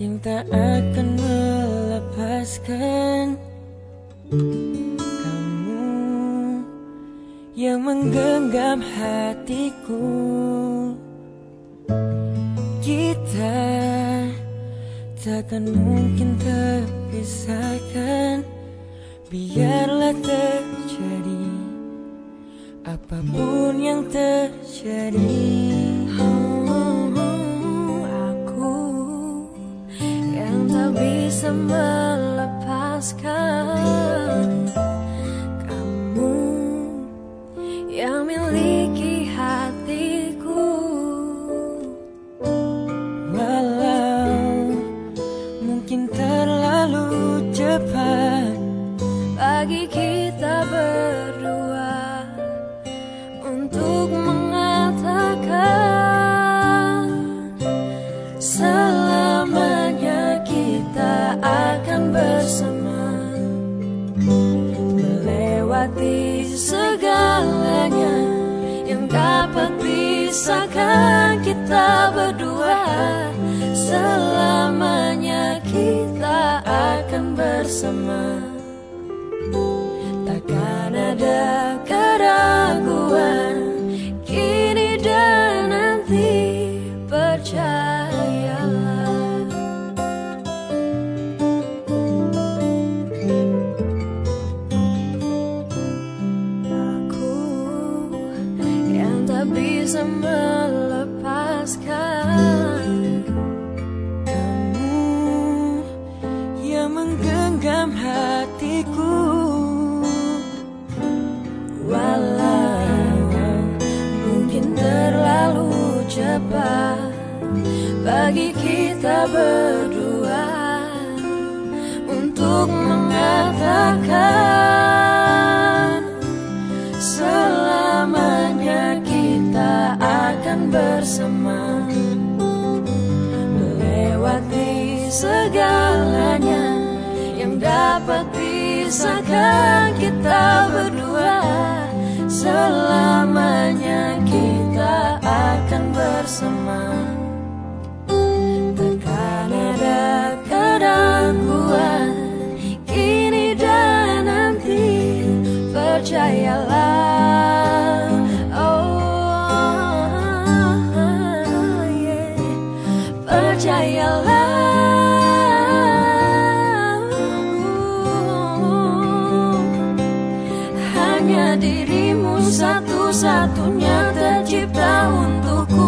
Yang tak akan melepaskan yang menggenggam hatiku. Kita takkan mungkin terpisahkan. Biarlah terjadi Apa pun yang terjadi. Aku yang tak bisa pisahkan kita berdua? Selamanya kita akan bersama. Takkan hatiku Walau mungkin terlalu cepat bagi kita berdua untuk mengatakan selamanya kita akan bersama melewati segalanya yang dapat pisahkan kita berdua selamanya kita akan bersama dirimu satu-satunya tercipta untukku